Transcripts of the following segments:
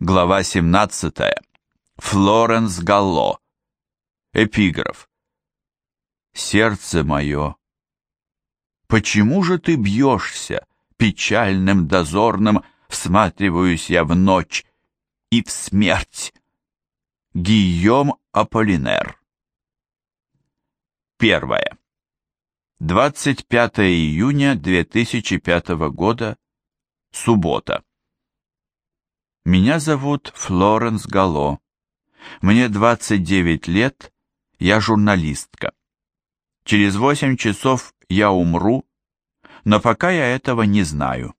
глава 17. Флоренс Галло. Эпиграф. Сердце мое, почему же ты бьешься, печальным дозорным всматриваюсь я в ночь и в смерть? Гийом Аполлинер. Первое. 25 июня 2005 года. Суббота. Меня зовут Флоренс Гало. Мне 29 лет, я журналистка. Через 8 часов я умру, но пока я этого не знаю.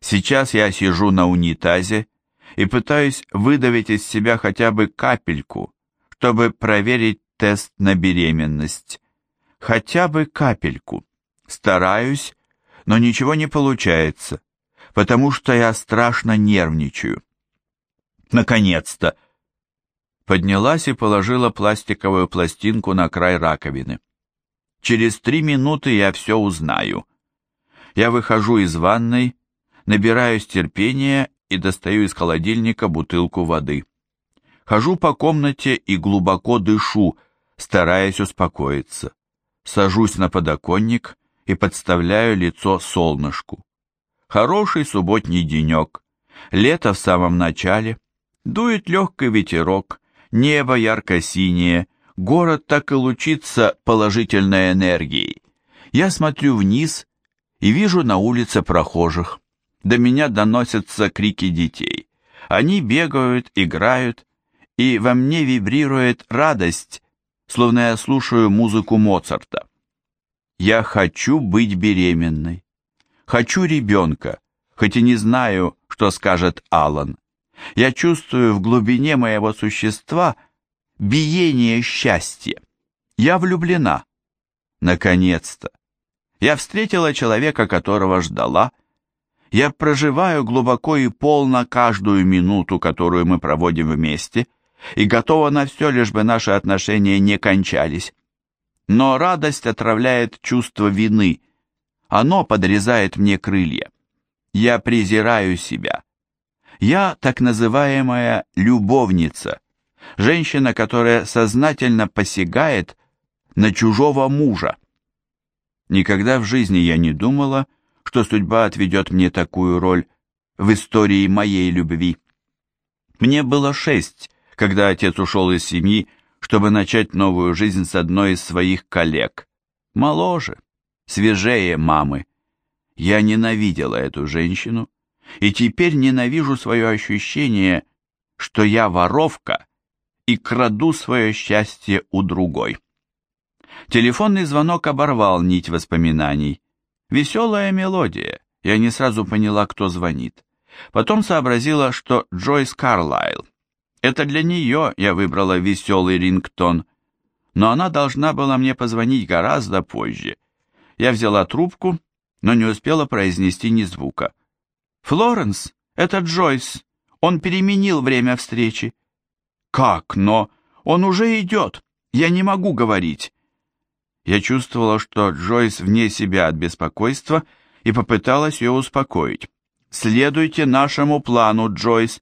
Сейчас я сижу на унитазе и пытаюсь выдавить из себя хотя бы капельку, чтобы проверить тест на беременность. Хотя бы капельку. Стараюсь, но ничего не получается потому что я страшно нервничаю. Наконец-то! Поднялась и положила пластиковую пластинку на край раковины. Через три минуты я все узнаю. Я выхожу из ванной, набираюсь терпения и достаю из холодильника бутылку воды. Хожу по комнате и глубоко дышу, стараясь успокоиться. Сажусь на подоконник и подставляю лицо солнышку. Хороший субботний денек. Лето в самом начале. Дует легкий ветерок. Небо ярко-синее. Город так и лучится положительной энергией. Я смотрю вниз и вижу на улице прохожих. До меня доносятся крики детей. Они бегают, играют, и во мне вибрирует радость, словно я слушаю музыку Моцарта. Я хочу быть беременной. Хочу ребенка, хоть и не знаю, что скажет Алан. Я чувствую в глубине моего существа биение счастья. Я влюблена. Наконец-то. Я встретила человека, которого ждала. Я проживаю глубоко и полно каждую минуту, которую мы проводим вместе, и готова на все, лишь бы наши отношения не кончались. Но радость отравляет чувство вины – оно подрезает мне крылья. Я презираю себя. Я так называемая любовница, женщина, которая сознательно посягает на чужого мужа. Никогда в жизни я не думала, что судьба отведет мне такую роль в истории моей любви. Мне было шесть, когда отец ушел из семьи, чтобы начать новую жизнь с одной из своих коллег. Моложе свежее мамы. Я ненавидела эту женщину, и теперь ненавижу свое ощущение, что я воровка и краду свое счастье у другой. Телефонный звонок оборвал нить воспоминаний. Веселая мелодия. Я не сразу поняла, кто звонит. Потом сообразила, что Джойс Карлайл. Это для нее я выбрала веселый рингтон. Но она должна была мне позвонить гораздо позже — я взяла трубку, но не успела произнести ни звука. «Флоренс, это Джойс. Он переменил время встречи». «Как? Но он уже идет. Я не могу говорить». Я чувствовала, что Джойс вне себя от беспокойства и попыталась ее успокоить. «Следуйте нашему плану, Джойс.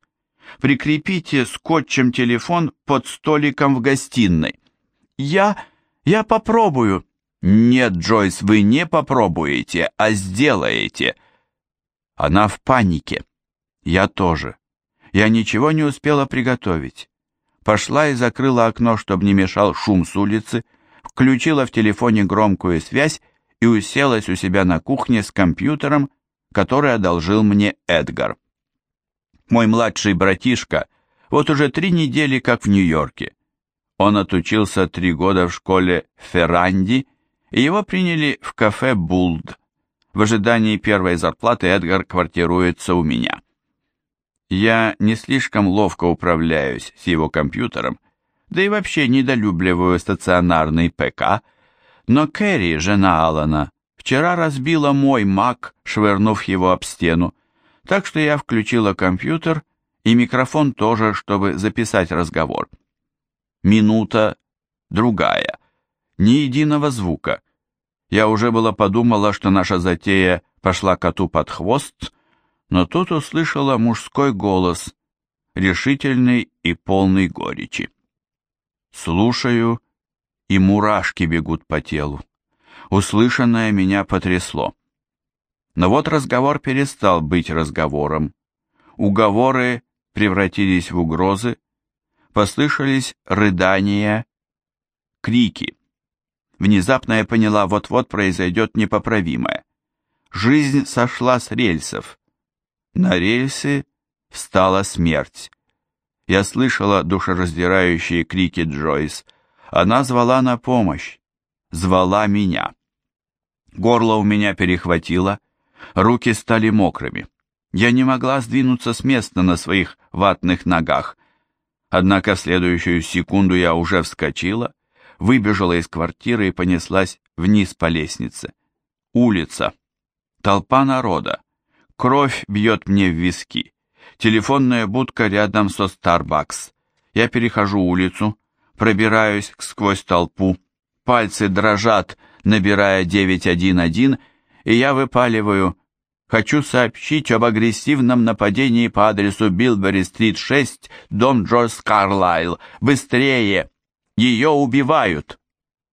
Прикрепите скотчем телефон под столиком в гостиной». «Я... я попробую». «Нет, Джойс, вы не попробуете, а сделаете!» Она в панике. Я тоже. Я ничего не успела приготовить. Пошла и закрыла окно, чтобы не мешал шум с улицы, включила в телефоне громкую связь и уселась у себя на кухне с компьютером, который одолжил мне Эдгар. Мой младший братишка вот уже три недели как в Нью-Йорке. Он отучился три года в школе Ферранди его приняли в кафе «Булд». В ожидании первой зарплаты Эдгар квартируется у меня. Я не слишком ловко управляюсь с его компьютером, да и вообще недолюбливаю стационарный ПК, но Кэрри, жена Алана, вчера разбила мой Мак, швырнув его об стену, так что я включила компьютер и микрофон тоже, чтобы записать разговор. Минута, другая ни единого звука. Я уже было подумала, что наша затея пошла коту под хвост, но тут услышала мужской голос, решительный и полный горечи. Слушаю, и мурашки бегут по телу. Услышанное меня потрясло. Но вот разговор перестал быть разговором. Уговоры превратились в угрозы, послышались рыдания, крики внезапно я поняла, вот-вот произойдет непоправимое. Жизнь сошла с рельсов. На рельсы встала смерть. Я слышала душераздирающие крики Джойс. Она звала на помощь. Звала меня. Горло у меня перехватило. Руки стали мокрыми. Я не могла сдвинуться с места на своих ватных ногах. Однако в следующую секунду я уже вскочила, выбежала из квартиры и понеслась вниз по лестнице. Улица. Толпа народа. Кровь бьет мне в виски. Телефонная будка рядом со Starbucks. Я перехожу улицу, пробираюсь сквозь толпу. Пальцы дрожат, набирая 911, и я выпаливаю «Хочу сообщить об агрессивном нападении по адресу Билбери-стрит 6, дом Джордж Карлайл. Быстрее!» ее убивают.